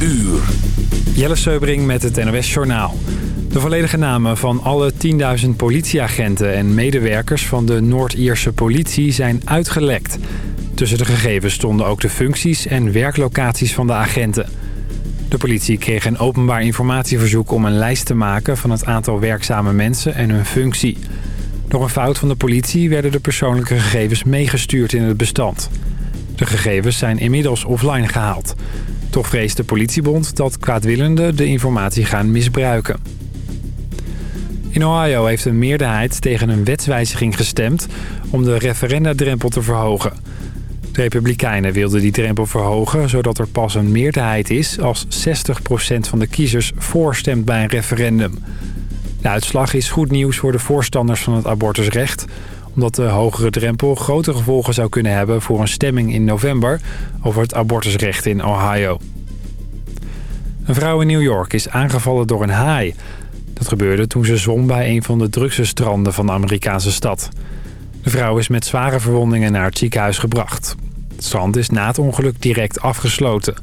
uur. Jelle Seubring met het NOS Journaal. De volledige namen van alle 10.000 politieagenten en medewerkers van de Noord-Ierse politie zijn uitgelekt. Tussen de gegevens stonden ook de functies en werklocaties van de agenten. De politie kreeg een openbaar informatieverzoek om een lijst te maken van het aantal werkzame mensen en hun functie. Door een fout van de politie werden de persoonlijke gegevens meegestuurd in het bestand. De gegevens zijn inmiddels offline gehaald. Toch vreest de politiebond dat kwaadwillenden de informatie gaan misbruiken. In Ohio heeft een meerderheid tegen een wetswijziging gestemd om de referendadrempel te verhogen. De Republikeinen wilden die drempel verhogen zodat er pas een meerderheid is als 60% van de kiezers voorstemt bij een referendum. De uitslag is goed nieuws voor de voorstanders van het abortusrecht omdat de hogere drempel grote gevolgen zou kunnen hebben voor een stemming in november over het abortusrecht in Ohio. Een vrouw in New York is aangevallen door een haai. Dat gebeurde toen ze zwom bij een van de drukste stranden van de Amerikaanse stad. De vrouw is met zware verwondingen naar het ziekenhuis gebracht. Het strand is na het ongeluk direct afgesloten.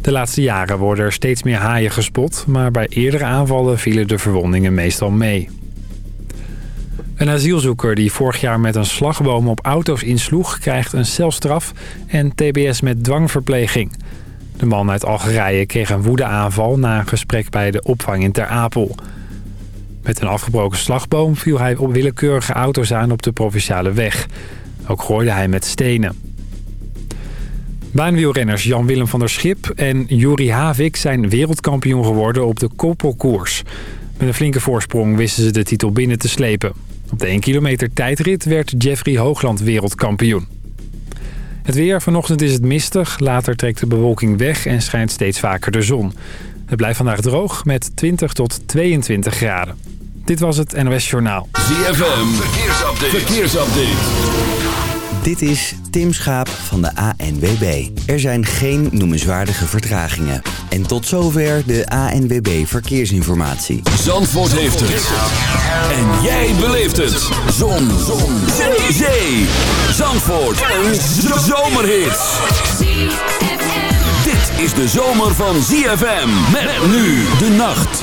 De laatste jaren worden er steeds meer haaien gespot... maar bij eerdere aanvallen vielen de verwondingen meestal mee. Een asielzoeker die vorig jaar met een slagboom op auto's insloeg... krijgt een celstraf en tbs met dwangverpleging. De man uit Algerije kreeg een woedeaanval na een gesprek bij de opvang in Ter Apel. Met een afgebroken slagboom viel hij op willekeurige auto's aan op de provinciale weg. Ook gooide hij met stenen. Baanwielrenners Jan-Willem van der Schip en Juri Havik zijn wereldkampioen geworden op de koppelkoers. Met een flinke voorsprong wisten ze de titel binnen te slepen. Op de 1 kilometer tijdrit werd Jeffrey Hoogland wereldkampioen. Het weer, vanochtend is het mistig, later trekt de bewolking weg en schijnt steeds vaker de zon. Het blijft vandaag droog met 20 tot 22 graden. Dit was het NOS Journaal. ZFM, verkeersupdate. verkeersupdate. Dit is Tim Schaap van de ANWB. Er zijn geen noemenswaardige vertragingen. En tot zover de ANWB Verkeersinformatie. Zandvoort heeft het. En jij beleeft het. Zon. Zon. Zee. Zandvoort. Een zomerhit. Dit is de zomer van ZFM. Met nu de nacht.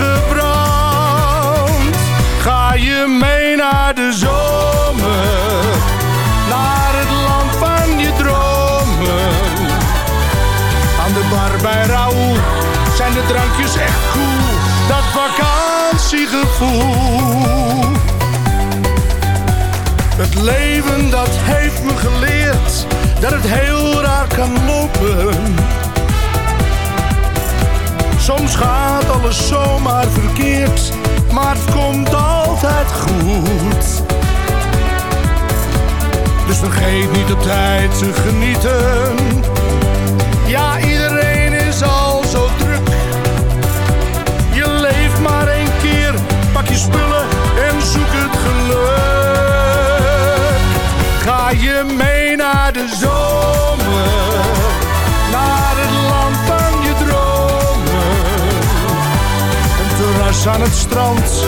Ga je mee naar de zomer, naar het land van je dromen. Aan de bar bij Raoul zijn de drankjes echt cool, dat vakantiegevoel. Het leven dat heeft me geleerd dat het heel raar kan lopen. Soms gaat alles zomaar verkeerd, Dus vergeet niet op tijd te genieten. Ja, iedereen is al zo druk. Je leeft maar één keer, pak je spullen en zoek het geluk. Ga je mee naar de zomer, naar het land van je dromen. Een terras aan het strand,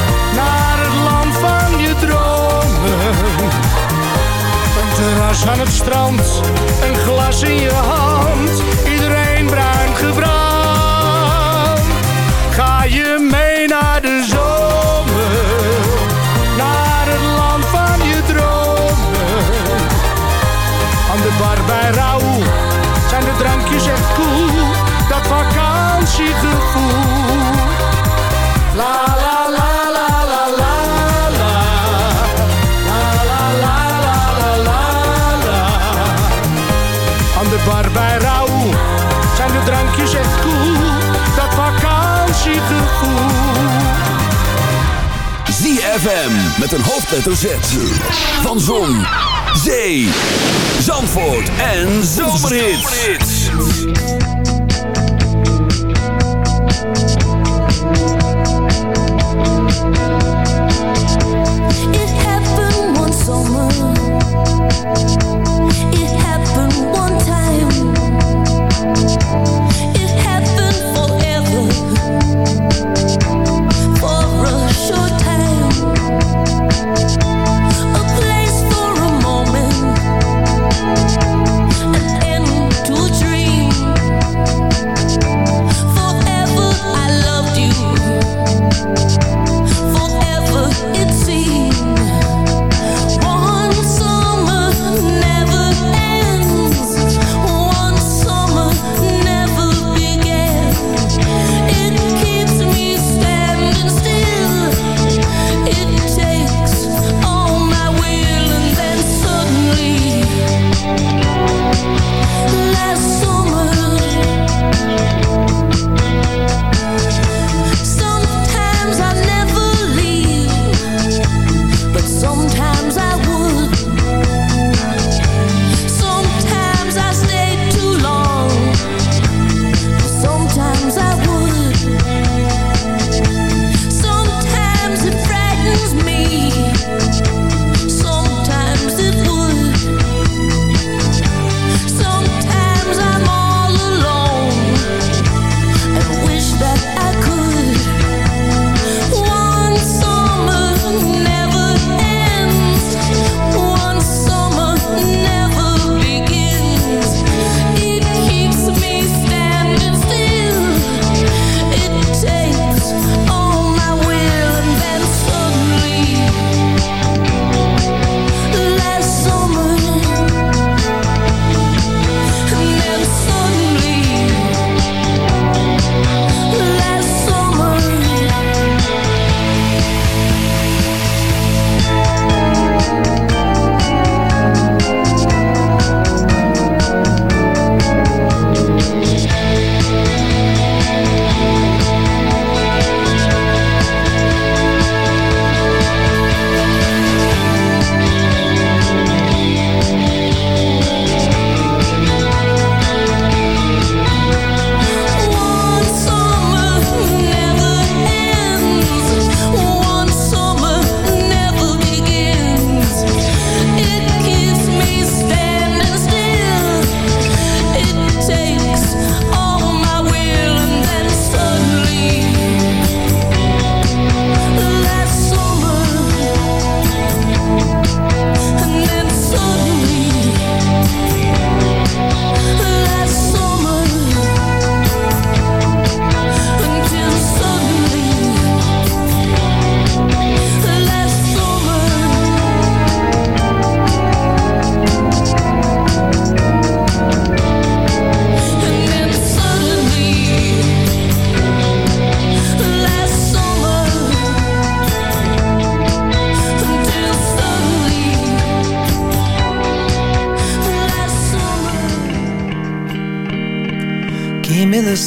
terras aan het strand, een glas in je hand, iedereen bruin gebrand. ZFM met een hoofdletter Z. Van Zon, Zee, Zandvoort en Zomerhits. It happened one summer. It happened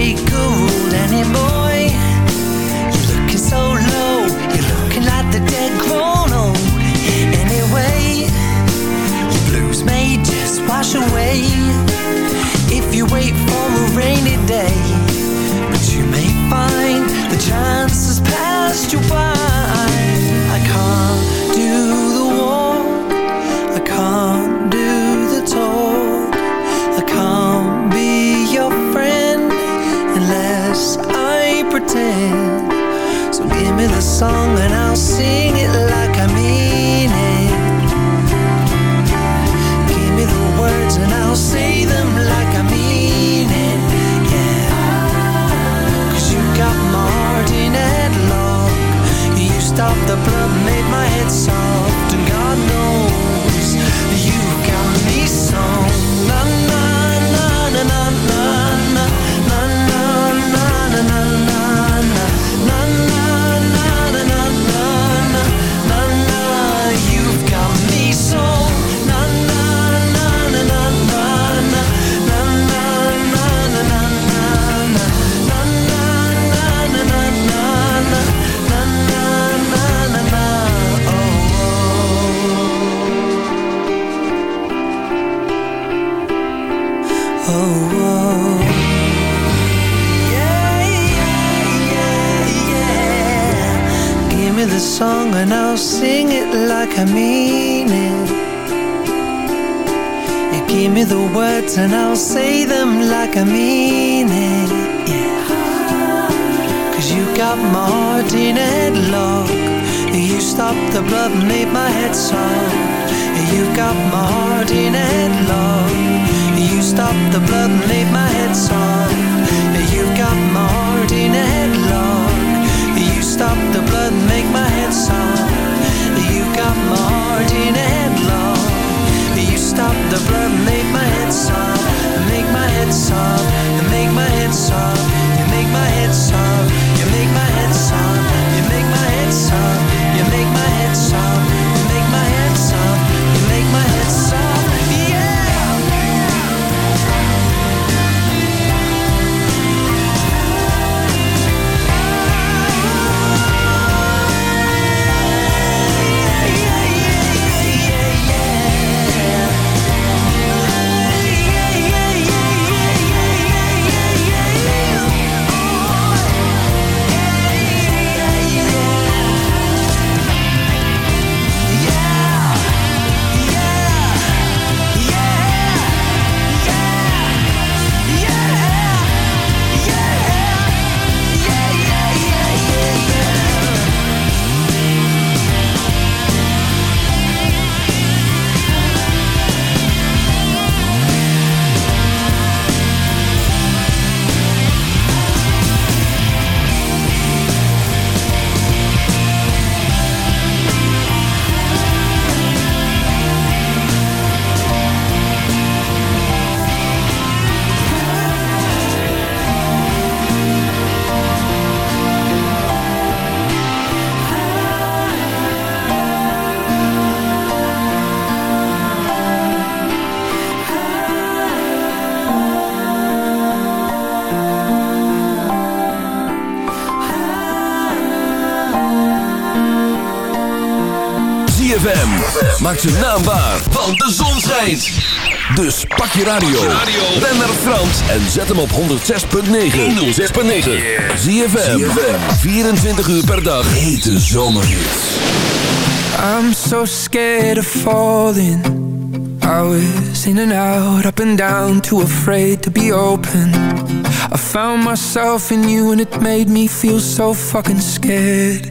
break a rule. Boy, you're looking so low. You're looking like the dead grown old. Anyway, your blues may just wash away maakt zijn naam waar, want de zon schijnt. Dus pak je radio, ren naar Frans en zet hem op 106.9. 106.9. Zie je 24 uur per dag. Hete zomerhits. I'm so scared of falling. I was in and out, up and down, too afraid to be open. I found myself in you and it made me feel so fucking scared.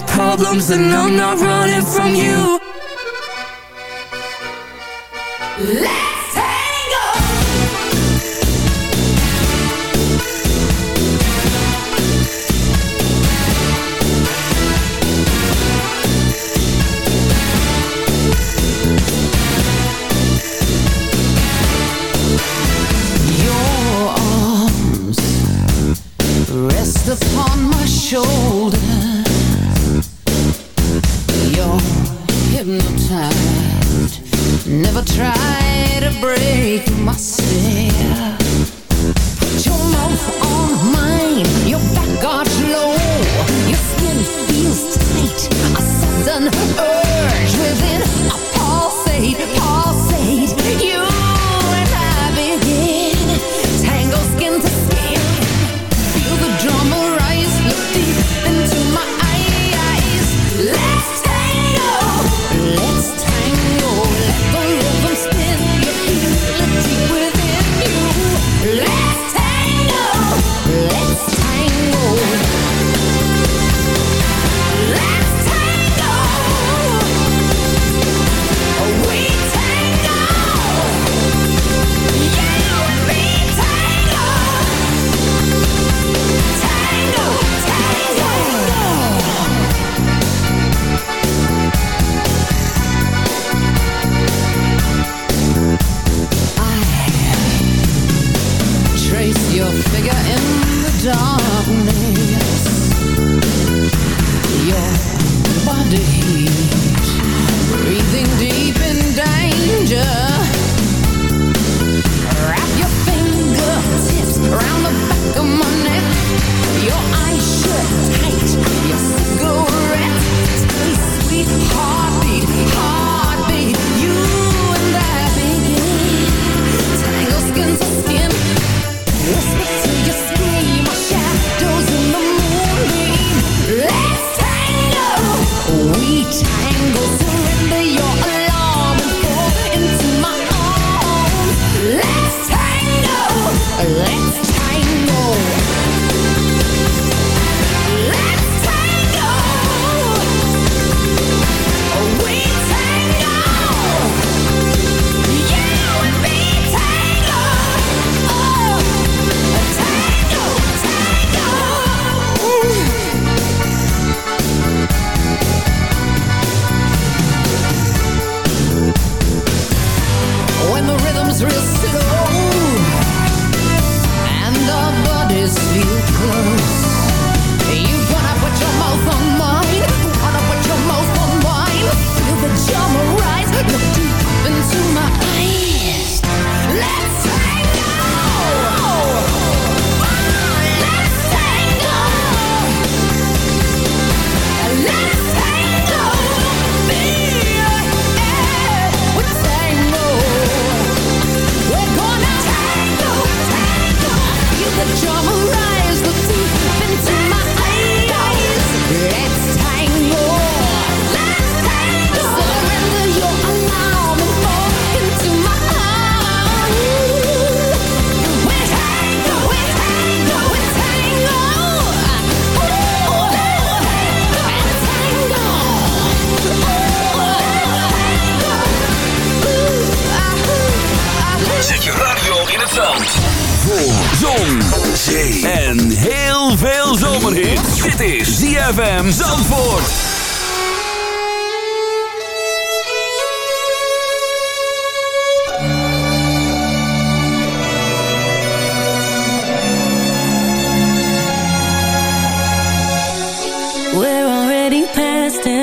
Problems, and I'm not running from you.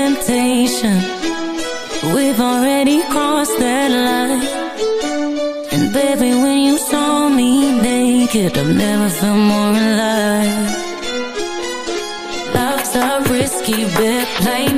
temptation. We've already crossed that line. And baby, when you saw me naked I've never felt more alive. Love's a risky, bit play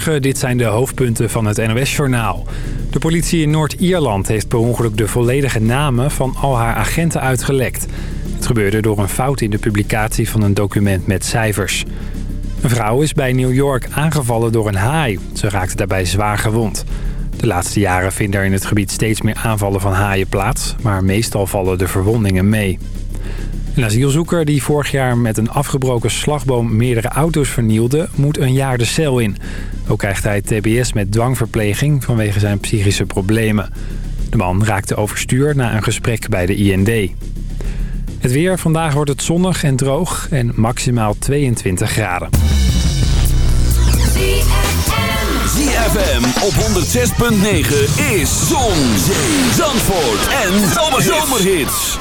Dit zijn de hoofdpunten van het NOS-journaal. De politie in Noord-Ierland heeft per ongeluk de volledige namen van al haar agenten uitgelekt. Het gebeurde door een fout in de publicatie van een document met cijfers. Een vrouw is bij New York aangevallen door een haai. Ze raakte daarbij zwaar gewond. De laatste jaren vinden er in het gebied steeds meer aanvallen van haaien plaats... maar meestal vallen de verwondingen mee. Een asielzoeker die vorig jaar met een afgebroken slagboom meerdere auto's vernielde... moet een jaar de cel in. Ook krijgt hij tbs met dwangverpleging vanwege zijn psychische problemen. De man raakte overstuur na een gesprek bij de IND. Het weer, vandaag wordt het zonnig en droog en maximaal 22 graden. ZFM op 106.9 is Zon, Zee, Zandvoort en Zomerhits.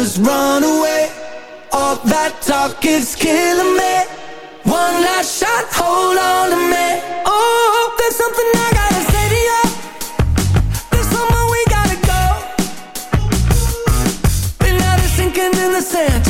just run away. All that talk is killing me. One last shot, hold on to me. Oh, there's something I gotta say to you. There's somewhere we gotta go. We're not sinking in the sand.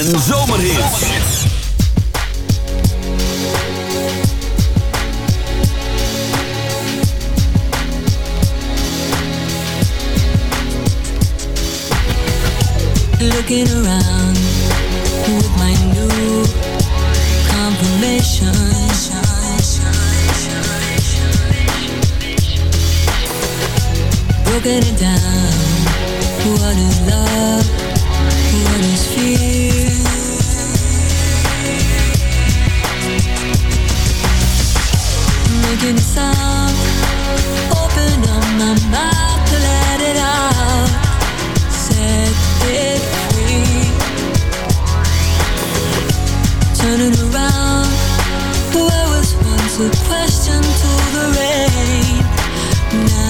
Zandvoort en was question to the rain. Now